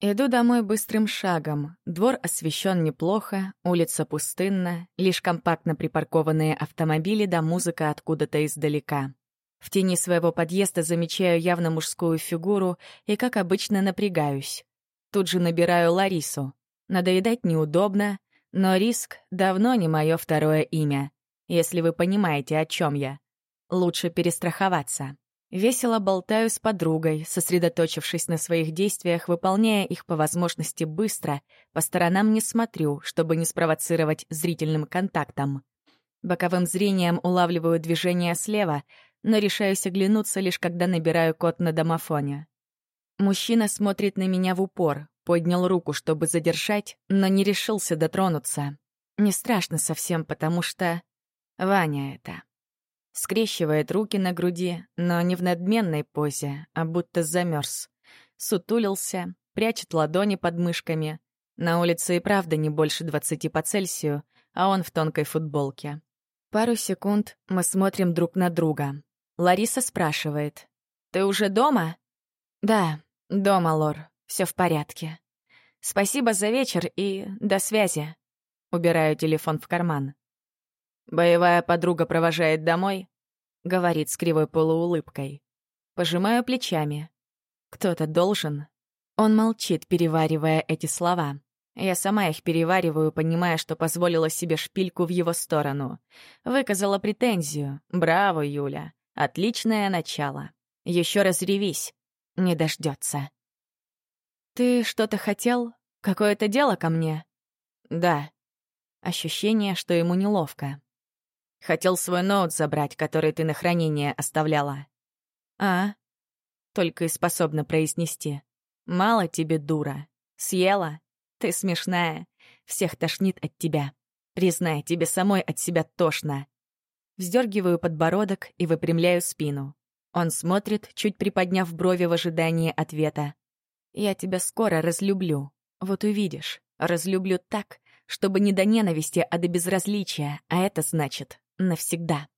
Иду домой быстрым шагом. Двор освещен неплохо, улица пустынна, лишь компактно припаркованные автомобили да музыка откуда-то издалека. В тени своего подъезда замечаю явно мужскую фигуру и, как обычно, напрягаюсь. Тут же набираю Ларису. Надоедать неудобно, но риск давно не мое второе имя. Если вы понимаете, о чем я. Лучше перестраховаться. Весело болтаю с подругой, сосредоточившись на своих действиях, выполняя их по возможности быстро, по сторонам не смотрю, чтобы не спровоцировать зрительным контактом. Боковым зрением улавливаю движение слева, но решаюсь оглянуться лишь когда набираю код на домофоне. Мужчина смотрит на меня в упор, поднял руку, чтобы задержать, но не решился дотронуться. Не страшно совсем, потому что... Ваня это скрещивает руки на груди, но не в надменной позе, а будто замерз. Сутулился, прячет ладони под мышками. На улице и правда не больше 20 по Цельсию, а он в тонкой футболке. Пару секунд мы смотрим друг на друга. Лариса спрашивает. «Ты уже дома?» «Да, дома, Лор. Все в порядке. Спасибо за вечер и до связи». Убираю телефон в карман. «Боевая подруга провожает домой?» — говорит с кривой полуулыбкой. Пожимаю плечами. «Кто-то должен». Он молчит, переваривая эти слова. Я сама их перевариваю, понимая, что позволила себе шпильку в его сторону. Выказала претензию. «Браво, Юля! Отличное начало. Еще раз ревись. Не дождется. «Ты что-то хотел? Какое-то дело ко мне?» «Да». Ощущение, что ему неловко. Хотел свой ноут забрать, который ты на хранение оставляла. А? Только и способна произнести. Мало тебе, дура. Съела? Ты смешная. Всех тошнит от тебя. Признай, тебе самой от себя тошно. Вздергиваю подбородок и выпрямляю спину. Он смотрит, чуть приподняв брови в ожидании ответа. «Я тебя скоро разлюблю. Вот увидишь. Разлюблю так, чтобы не до ненависти, а до безразличия, а это значит навсегда.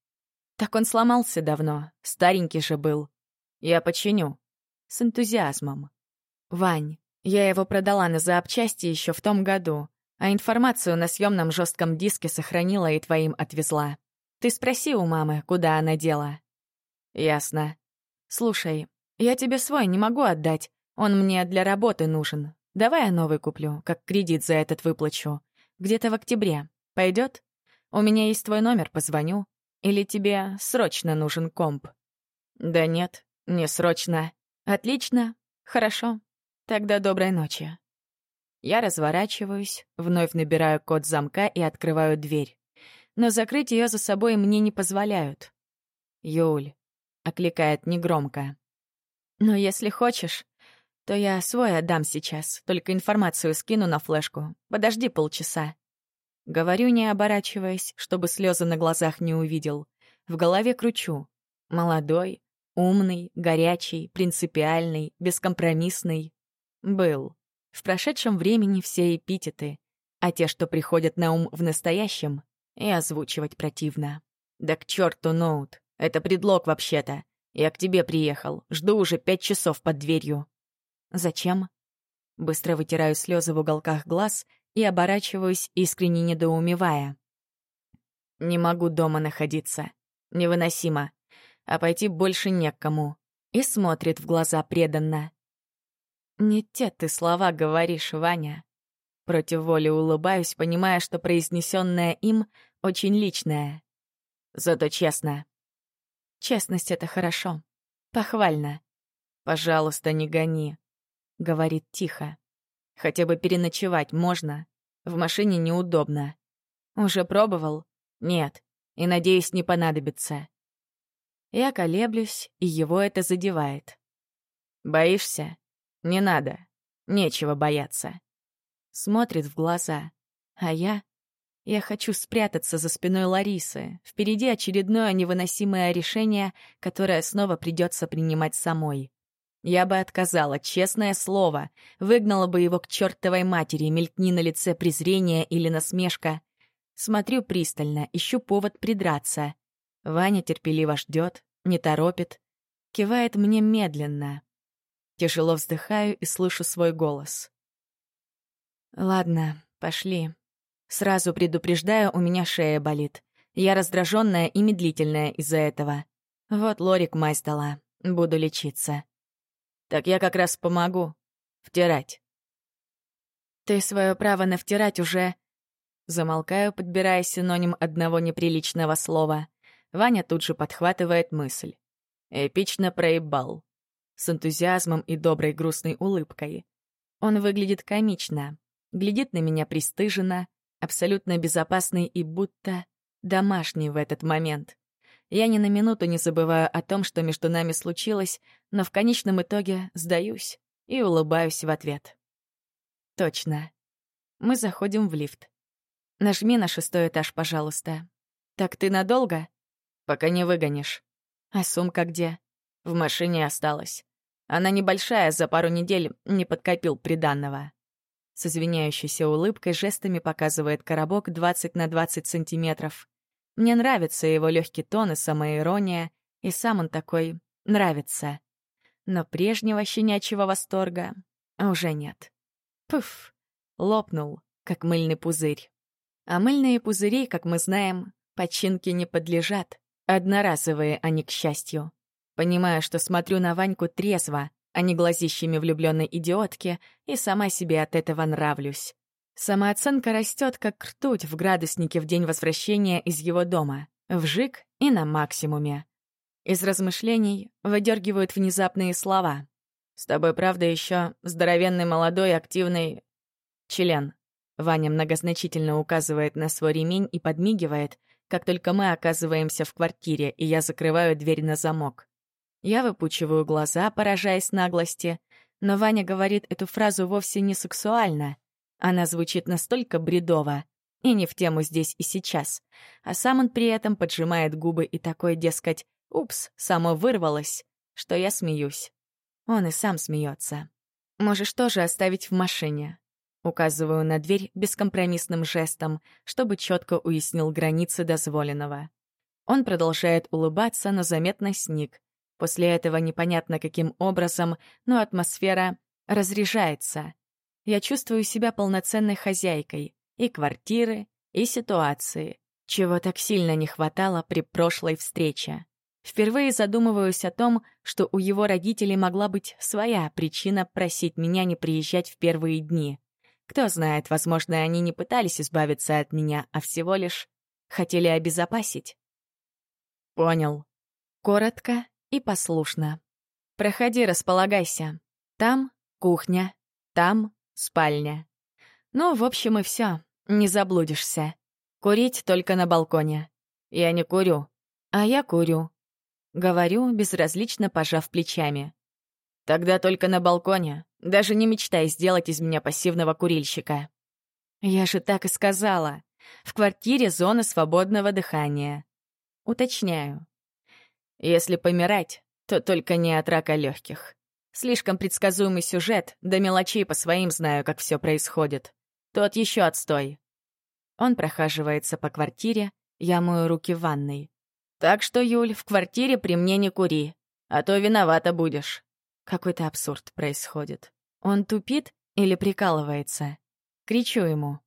Так он сломался давно, старенький же был. Я починю. С энтузиазмом. Вань, я его продала на запчасти еще в том году, а информацию на съемном жестком диске сохранила и твоим отвезла. Ты спроси у мамы, куда она дела. Ясно. Слушай, я тебе свой не могу отдать, он мне для работы нужен. Давай я новый куплю, как кредит за этот выплачу. Где-то в октябре. Пойдет? У меня есть твой номер, позвоню. Или тебе срочно нужен комп? Да нет, не срочно. Отлично, хорошо. Тогда доброй ночи. Я разворачиваюсь, вновь набираю код замка и открываю дверь. Но закрыть ее за собой мне не позволяют. «Юль», — окликает негромко. «Но если хочешь, то я свой отдам сейчас, только информацию скину на флешку. Подожди полчаса. Говорю, не оборачиваясь, чтобы слезы на глазах не увидел. В голове кручу. Молодой, умный, горячий, принципиальный, бескомпромиссный. Был. В прошедшем времени все эпитеты, а те, что приходят на ум в настоящем, и озвучивать противно. Да к черту ноут. Это предлог вообще-то. Я к тебе приехал. Жду уже пять часов под дверью. Зачем? Быстро вытираю слезы в уголках глаз и оборачиваюсь, искренне недоумевая. Не могу дома находиться. Невыносимо. А пойти больше не к кому. И смотрит в глаза преданно. «Не те ты слова говоришь, Ваня». Против воли улыбаюсь, понимая, что произнесенное им очень личное. Зато честно. Честность — это хорошо. Похвально. «Пожалуйста, не гони», — говорит тихо. Хотя бы переночевать можно. В машине неудобно. Уже пробовал? Нет. И, надеюсь, не понадобится. Я колеблюсь, и его это задевает. «Боишься? Не надо. Нечего бояться». Смотрит в глаза. А я? Я хочу спрятаться за спиной Ларисы. Впереди очередное невыносимое решение, которое снова придется принимать самой. Я бы отказала, честное слово. Выгнала бы его к чертовой матери, мелькни на лице презрение или насмешка. Смотрю пристально, ищу повод придраться. Ваня терпеливо ждет, не торопит. Кивает мне медленно. Тяжело вздыхаю и слышу свой голос. «Ладно, пошли. Сразу предупреждаю, у меня шея болит. Я раздраженная и медлительная из-за этого. Вот Лорик мазь дала. Буду лечиться. Так я как раз помогу. Втирать. Ты свое право навтирать уже... Замолкаю, подбирая синоним одного неприличного слова. Ваня тут же подхватывает мысль. Эпично проебал. С энтузиазмом и доброй грустной улыбкой. Он выглядит комично. Глядит на меня пристыженно, абсолютно безопасный и будто домашний в этот момент. Я ни на минуту не забываю о том, что между нами случилось, но в конечном итоге сдаюсь и улыбаюсь в ответ. Точно. Мы заходим в лифт. Нажми на шестой этаж, пожалуйста. Так ты надолго? Пока не выгонишь. А сумка где? В машине осталась. Она небольшая, за пару недель не подкопил приданного. С извиняющейся улыбкой жестами показывает коробок 20 на 20 сантиметров. Мне нравится его легкий тон и самоирония, и сам он такой нравится. Но прежнего щенячьего восторга уже нет. Пуф! Лопнул, как мыльный пузырь. А мыльные пузыри, как мы знаем, починке не подлежат. Одноразовые они, к счастью. Понимая, что смотрю на Ваньку трезво, а не глазищами влюбленной идиотки, и сама себе от этого нравлюсь. Самооценка растет, как ртуть в градуснике в день возвращения из его дома. Вжик и на максимуме. Из размышлений выдергивают внезапные слова. «С тобой, правда, еще здоровенный, молодой, активный... член». Ваня многозначительно указывает на свой ремень и подмигивает, как только мы оказываемся в квартире, и я закрываю дверь на замок. Я выпучиваю глаза, поражаясь наглости, но Ваня говорит эту фразу вовсе не сексуально. Она звучит настолько бредово и не в тему здесь и сейчас, а сам он при этом поджимает губы и такой, дескать, «Упс, само вырвалось», что я смеюсь. Он и сам смеется. «Можешь тоже оставить в машине». Указываю на дверь бескомпромиссным жестом, чтобы четко уяснил границы дозволенного. Он продолжает улыбаться, но заметно сник, После этого непонятно каким образом, но атмосфера разряжается. Я чувствую себя полноценной хозяйкой и квартиры, и ситуации, чего так сильно не хватало при прошлой встрече. Впервые задумываюсь о том, что у его родителей могла быть своя причина просить меня не приезжать в первые дни. Кто знает, возможно, они не пытались избавиться от меня, а всего лишь хотели обезопасить. Понял. Коротко и послушно. «Проходи, располагайся. Там кухня, там спальня. Ну, в общем, и все. Не заблудишься. Курить только на балконе. Я не курю. А я курю. Говорю, безразлично пожав плечами. Тогда только на балконе. Даже не мечтай сделать из меня пассивного курильщика. Я же так и сказала. В квартире зона свободного дыхания. Уточняю. Если помирать, то только не от рака легких. Слишком предсказуемый сюжет, до мелочей по своим знаю, как все происходит. Тот еще отстой. Он прохаживается по квартире, я мою руки в ванной. Так что, Юль, в квартире при мне не кури, а то виновата будешь. Какой-то абсурд происходит. Он тупит или прикалывается? Кричу ему.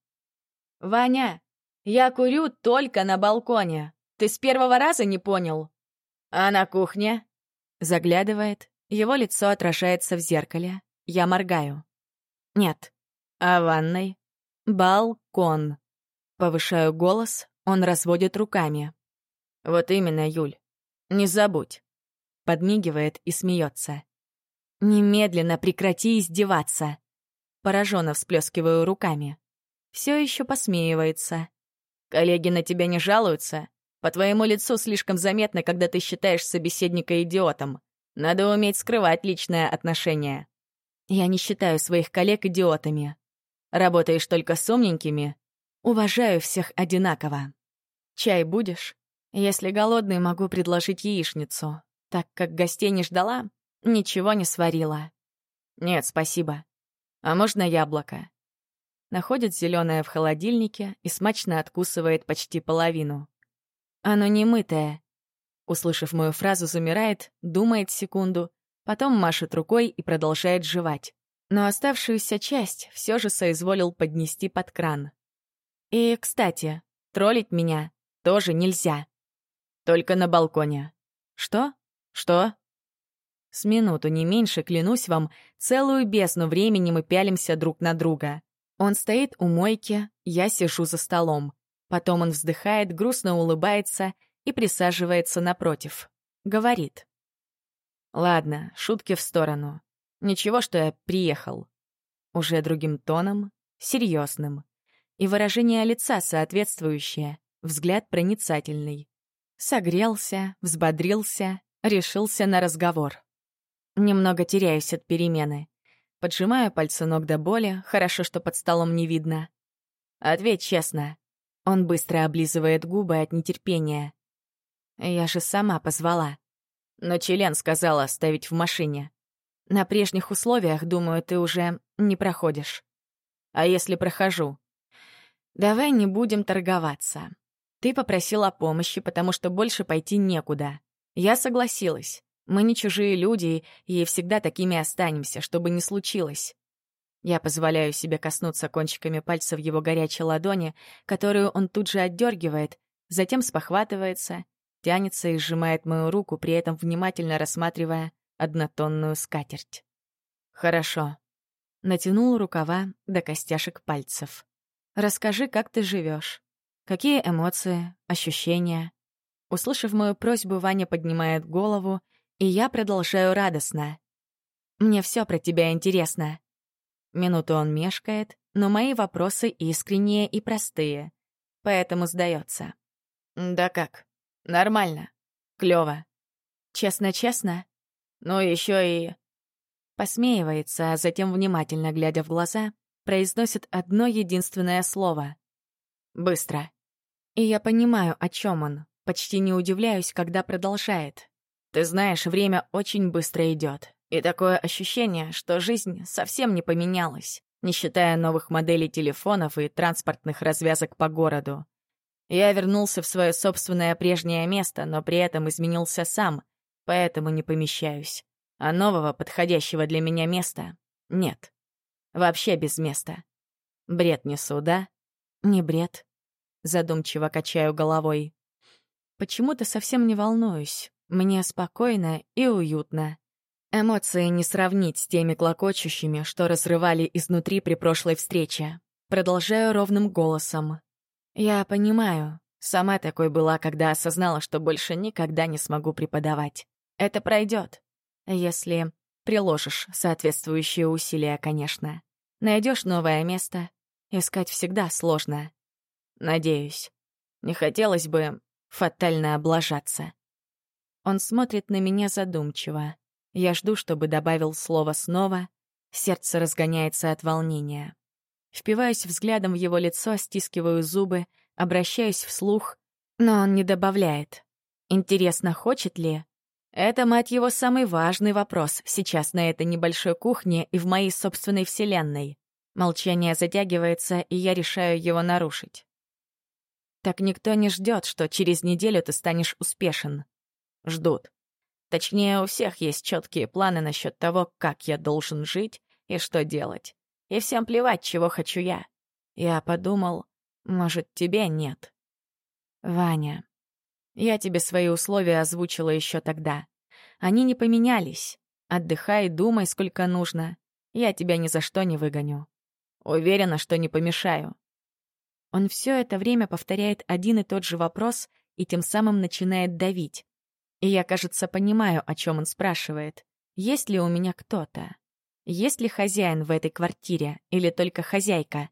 «Ваня, я курю только на балконе. Ты с первого раза не понял?» «А на кухне?» Заглядывает, его лицо отражается в зеркале. Я моргаю. «Нет». «А ванной?» «Балкон». Повышаю голос, он разводит руками. «Вот именно, Юль. Не забудь». Подмигивает и смеется. «Немедленно прекрати издеваться!» Пораженно всплескиваю руками. Все еще посмеивается. «Коллеги на тебя не жалуются?» По твоему лицу слишком заметно, когда ты считаешь собеседника идиотом. Надо уметь скрывать личное отношение. Я не считаю своих коллег идиотами. Работаешь только с умненькими. Уважаю всех одинаково. Чай будешь? Если голодный, могу предложить яичницу. Так как гостей не ждала, ничего не сварила. Нет, спасибо. А можно яблоко? Находит зеленое в холодильнике и смачно откусывает почти половину. Оно не мытое. Услышав мою фразу, замирает, думает секунду, Потом машет рукой и продолжает жевать. Но оставшуюся часть все же соизволил поднести под кран. И, кстати, троллить меня тоже нельзя. Только на балконе. Что? Что? С минуту, не меньше, клянусь вам, целую бездну времени мы пялимся друг на друга. Он стоит у мойки, я сижу за столом. Потом он вздыхает, грустно улыбается и присаживается напротив. Говорит. «Ладно, шутки в сторону. Ничего, что я приехал». Уже другим тоном, серьезным. И выражение лица соответствующее, взгляд проницательный. Согрелся, взбодрился, решился на разговор. Немного теряюсь от перемены. Поджимаю пальцы ног до боли, хорошо, что под столом не видно. Ответь честно. Он быстро облизывает губы от нетерпения. Я же сама позвала. Но член сказала оставить в машине. На прежних условиях, думаю, ты уже не проходишь. А если прохожу? Давай не будем торговаться. Ты попросила помощи, потому что больше пойти некуда. Я согласилась. Мы не чужие люди, и всегда такими останемся, чтобы не случилось. Я позволяю себе коснуться кончиками пальцев его горячей ладони, которую он тут же отдергивает, затем спохватывается, тянется и сжимает мою руку, при этом внимательно рассматривая однотонную скатерть. «Хорошо». Натянул рукава до костяшек пальцев. «Расскажи, как ты живешь. Какие эмоции, ощущения?» Услышав мою просьбу, Ваня поднимает голову и я продолжаю радостно. «Мне все про тебя интересно». Минуту он мешкает, но мои вопросы искренние и простые, поэтому сдается. «Да как? Нормально. Клево. Честно-честно? Ну, еще и...» Посмеивается, а затем, внимательно глядя в глаза, произносит одно единственное слово. «Быстро». И я понимаю, о чем он. Почти не удивляюсь, когда продолжает. Ты знаешь, время очень быстро идет, и такое ощущение, что жизнь совсем не поменялась, не считая новых моделей телефонов и транспортных развязок по городу. Я вернулся в свое собственное прежнее место, но при этом изменился сам, поэтому не помещаюсь. А нового, подходящего для меня места нет. Вообще без места. Бред несу, да? Не бред. Задумчиво качаю головой. Почему-то совсем не волнуюсь. Мне спокойно и уютно. Эмоции не сравнить с теми клокочущими, что разрывали изнутри при прошлой встрече. Продолжаю ровным голосом. Я понимаю, сама такой была, когда осознала, что больше никогда не смогу преподавать. Это пройдет, если приложишь соответствующие усилия, конечно. Найдешь новое место, искать всегда сложно. Надеюсь. Не хотелось бы фатально облажаться. Он смотрит на меня задумчиво. Я жду, чтобы добавил слово снова. Сердце разгоняется от волнения. Впиваюсь взглядом в его лицо, стискиваю зубы, обращаюсь вслух, но он не добавляет. Интересно, хочет ли? Это, мать его, самый важный вопрос сейчас на этой небольшой кухне и в моей собственной вселенной. Молчание затягивается, и я решаю его нарушить. Так никто не ждет, что через неделю ты станешь успешен ждут. Точнее, у всех есть четкие планы насчет того, как я должен жить и что делать. И всем плевать, чего хочу я. Я подумал, может, тебе нет. Ваня, я тебе свои условия озвучила еще тогда. Они не поменялись. Отдыхай, думай, сколько нужно. Я тебя ни за что не выгоню. Уверена, что не помешаю. Он все это время повторяет один и тот же вопрос и тем самым начинает давить. И я, кажется, понимаю, о чем он спрашивает. Есть ли у меня кто-то? Есть ли хозяин в этой квартире или только хозяйка?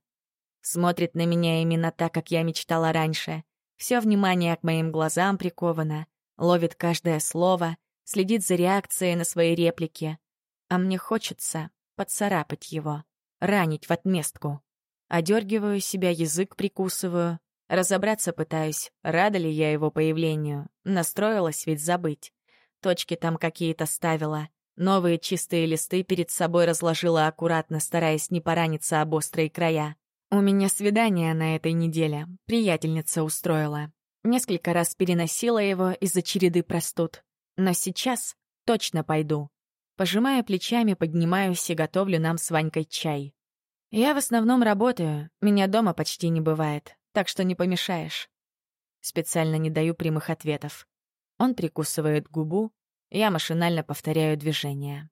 Смотрит на меня именно так, как я мечтала раньше. Все внимание к моим глазам приковано, ловит каждое слово, следит за реакцией на свои реплики. А мне хочется поцарапать его, ранить в отместку. Одергиваю себя, язык прикусываю, Разобраться пытаюсь, рада ли я его появлению. Настроилась ведь забыть. Точки там какие-то ставила. Новые чистые листы перед собой разложила аккуратно, стараясь не пораниться об острые края. У меня свидание на этой неделе. Приятельница устроила. Несколько раз переносила его из-за череды простуд. Но сейчас точно пойду. Пожимая плечами, поднимаюсь и готовлю нам с Ванькой чай. Я в основном работаю, меня дома почти не бывает, так что не помешаешь. Специально не даю прямых ответов. Он прикусывает губу, я машинально повторяю движение.